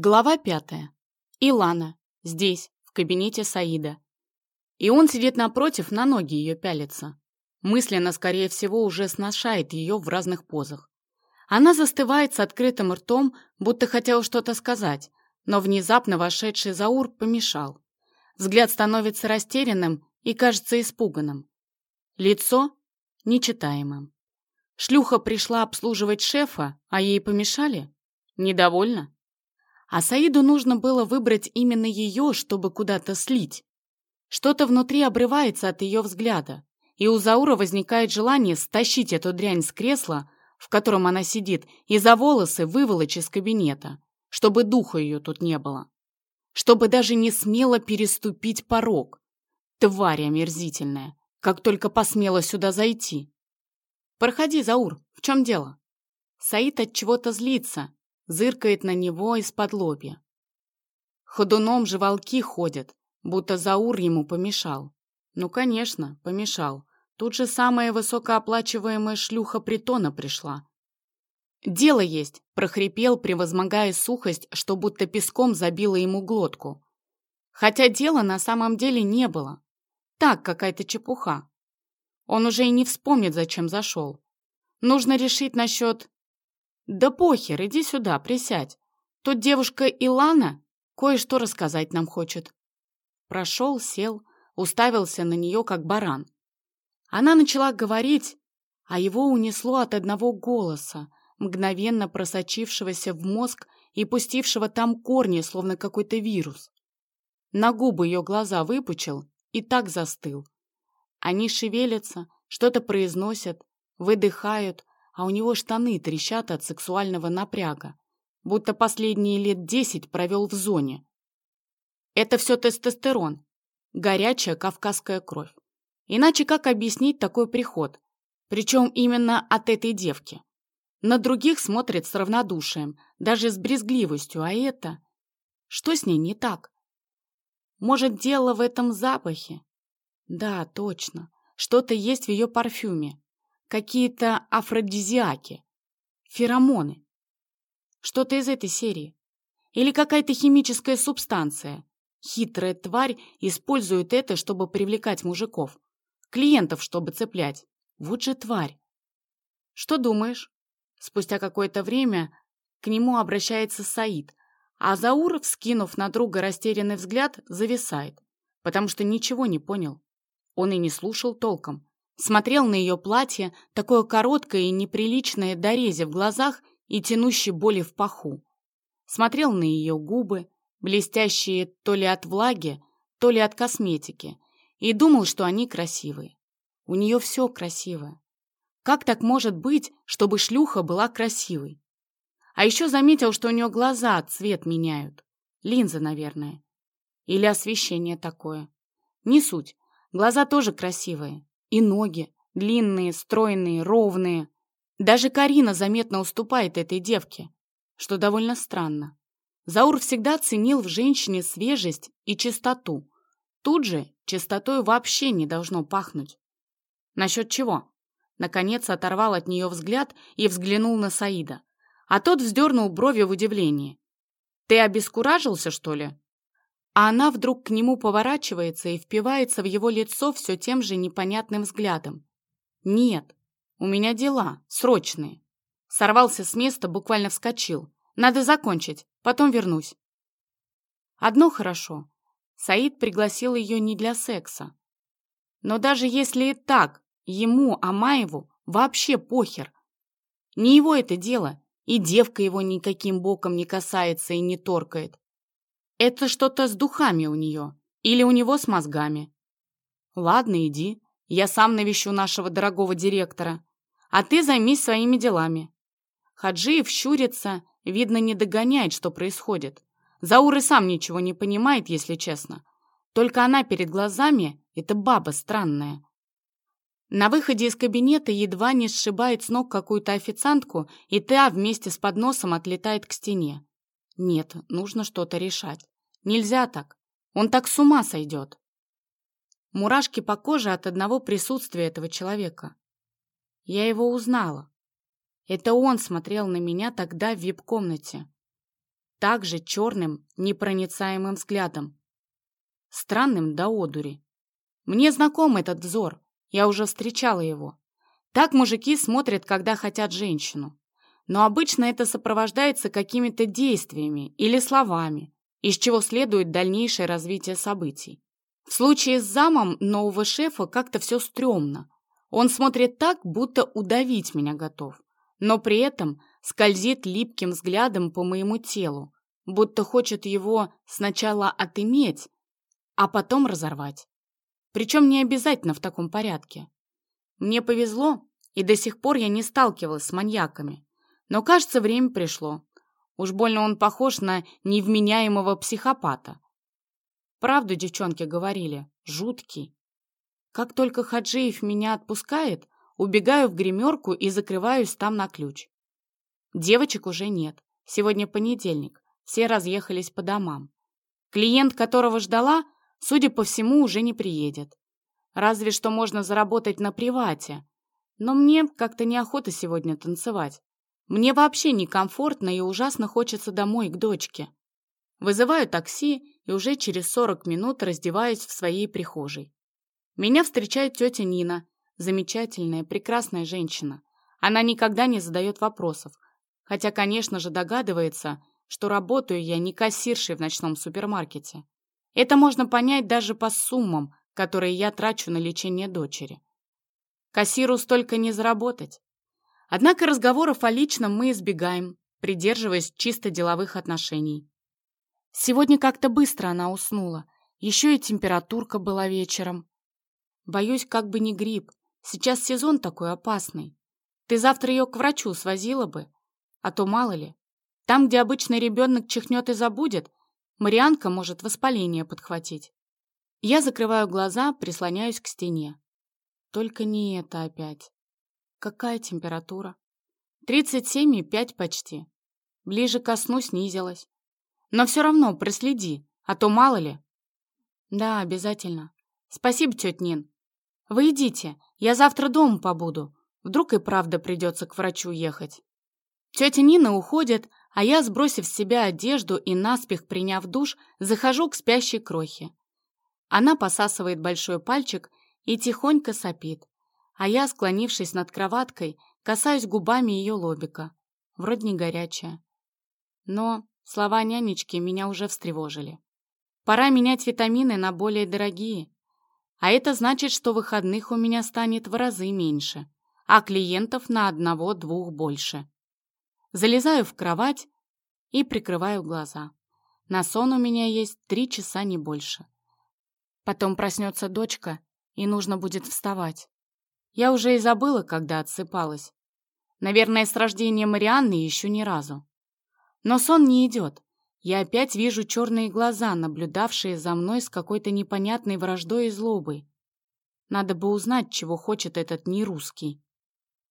Глава пятая. Илана. Здесь, в кабинете Саида. И он сидит напротив, на ноги ее пялится. Мысленно, скорее всего, уже сношает ее в разных позах. Она застывает с открытым ртом, будто хотела что-то сказать, но внезапно вошедший Заур помешал. Взгляд становится растерянным и кажется испуганным. Лицо нечитаемым. Шлюха пришла обслуживать шефа, а ей помешали? Недовольна? А Саиду нужно было выбрать именно ее, чтобы куда-то слить. Что-то внутри обрывается от ее взгляда, и у Заура возникает желание стащить эту дрянь с кресла, в котором она сидит, и за волосы выволочь из кабинета, чтобы духа ее тут не было. Чтобы даже не смело переступить порог. Тварь омерзительная, как только посмела сюда зайти. «Проходи, Заур, в чем дело?» Саид от чего-то злится, зыркает на него из-под лобья. Ходуном же волки ходят, будто Заур ему помешал. Ну, конечно, помешал. Тут же самая высокооплачиваемая шлюха притона пришла. «Дело есть», — прохрипел, превозмогая сухость, что будто песком забило ему глотку. Хотя дела на самом деле не было. Так, какая-то чепуха. Он уже и не вспомнит, зачем зашел. Нужно решить насчет «Да похер, иди сюда, присядь. Тут девушка Илана кое-что рассказать нам хочет». Прошел, сел, уставился на нее, как баран. Она начала говорить, а его унесло от одного голоса, мгновенно просочившегося в мозг и пустившего там корни, словно какой-то вирус. На губы ее глаза выпучил и так застыл. Они шевелятся, что-то произносят, выдыхают, а у него штаны трещат от сексуального напряга, будто последние лет десять провел в зоне. Это все тестостерон, горячая кавказская кровь. Иначе как объяснить такой приход? Причем именно от этой девки. На других смотрит с равнодушием, даже с брезгливостью, а это... Что с ней не так? Может, дело в этом запахе? Да, точно. Что-то есть в ее парфюме какие-то афродизиаки, феромоны. Что-то из этой серии. Или какая-то химическая субстанция. Хитрая тварь использует это, чтобы привлекать мужиков. Клиентов, чтобы цеплять. Вот же тварь. Что думаешь? Спустя какое-то время к нему обращается Саид, а Заур, вскинув на друга растерянный взгляд, зависает, потому что ничего не понял. Он и не слушал толком. Смотрел на ее платье, такое короткое и неприличное дорезе в глазах и тянущей боли в паху. Смотрел на ее губы, блестящие то ли от влаги, то ли от косметики, и думал, что они красивые. У нее все красивое. Как так может быть, чтобы шлюха была красивой? А еще заметил, что у нее глаза цвет меняют. Линза, наверное. Или освещение такое. Не суть. Глаза тоже красивые. И ноги. Длинные, стройные, ровные. Даже Карина заметно уступает этой девке, что довольно странно. Заур всегда ценил в женщине свежесть и чистоту. Тут же чистотой вообще не должно пахнуть. Насчет чего? Наконец оторвал от нее взгляд и взглянул на Саида. А тот вздернул брови в удивлении. «Ты обескуражился, что ли?» А она вдруг к нему поворачивается и впивается в его лицо все тем же непонятным взглядом. «Нет, у меня дела, срочные». Сорвался с места, буквально вскочил. «Надо закончить, потом вернусь». Одно хорошо. Саид пригласил ее не для секса. Но даже если и так, ему, Амаеву, вообще похер. Не его это дело, и девка его никаким боком не касается и не торкает. Это что-то с духами у нее. Или у него с мозгами. Ладно, иди. Я сам навещу нашего дорогого директора. А ты займись своими делами. Хаджиев щурится, видно, не догоняет, что происходит. Заур и сам ничего не понимает, если честно. Только она перед глазами — это баба странная. На выходе из кабинета едва не сшибает с ног какую-то официантку, и та вместе с подносом отлетает к стене. Нет, нужно что-то решать. Нельзя так. Он так с ума сойдет. Мурашки по коже от одного присутствия этого человека. Я его узнала. Это он смотрел на меня тогда в вип-комнате. также черным, непроницаемым взглядом. Странным до одури. Мне знаком этот взор, я уже встречала его. Так мужики смотрят, когда хотят женщину. Но обычно это сопровождается какими-то действиями или словами, из чего следует дальнейшее развитие событий. В случае с замом нового шефа как-то все стрёмно. Он смотрит так, будто удавить меня готов, но при этом скользит липким взглядом по моему телу, будто хочет его сначала отыметь, а потом разорвать. Причем не обязательно в таком порядке. Мне повезло, и до сих пор я не сталкивалась с маньяками. Но, кажется, время пришло. Уж больно он похож на невменяемого психопата. Правду девчонки говорили, жуткий. Как только Хаджиев меня отпускает, убегаю в гримерку и закрываюсь там на ключ. Девочек уже нет. Сегодня понедельник. Все разъехались по домам. Клиент, которого ждала, судя по всему, уже не приедет. Разве что можно заработать на привате. Но мне как-то неохота сегодня танцевать. Мне вообще некомфортно и ужасно хочется домой к дочке. Вызываю такси и уже через 40 минут раздеваюсь в своей прихожей. Меня встречает тетя Нина, замечательная, прекрасная женщина. Она никогда не задает вопросов, хотя, конечно же, догадывается, что работаю я не кассиршей в ночном супермаркете. Это можно понять даже по суммам, которые я трачу на лечение дочери. Кассиру столько не заработать. Однако разговоров о личном мы избегаем, придерживаясь чисто деловых отношений. Сегодня как-то быстро она уснула. Еще и температурка была вечером. Боюсь, как бы не грипп. Сейчас сезон такой опасный. Ты завтра ее к врачу свозила бы. А то мало ли. Там, где обычный ребенок чихнет и забудет, Марианка может воспаление подхватить. Я закрываю глаза, прислоняюсь к стене. Только не это опять. Какая температура? 37,5 почти. Ближе ко сну снизилась. Но все равно проследи, а то мало ли. Да, обязательно. Спасибо, тетя Нин. Вы идите, я завтра дома побуду. Вдруг и правда придется к врачу ехать. Тетя Нина уходит, а я, сбросив с себя одежду и наспех приняв душ, захожу к спящей крохе. Она посасывает большой пальчик и тихонько сопит, а я, склонившись над кроваткой, касаюсь губами ее лобика. Вроде не горячая. Но Слова нянечки меня уже встревожили. Пора менять витамины на более дорогие. А это значит, что выходных у меня станет в разы меньше, а клиентов на одного-двух больше. Залезаю в кровать и прикрываю глаза. На сон у меня есть три часа, не больше. Потом проснется дочка, и нужно будет вставать. Я уже и забыла, когда отсыпалась. Наверное, с рождения Марианны еще ни разу. Но сон не идет. Я опять вижу черные глаза, наблюдавшие за мной с какой-то непонятной враждой и злобой. Надо бы узнать, чего хочет этот нерусский.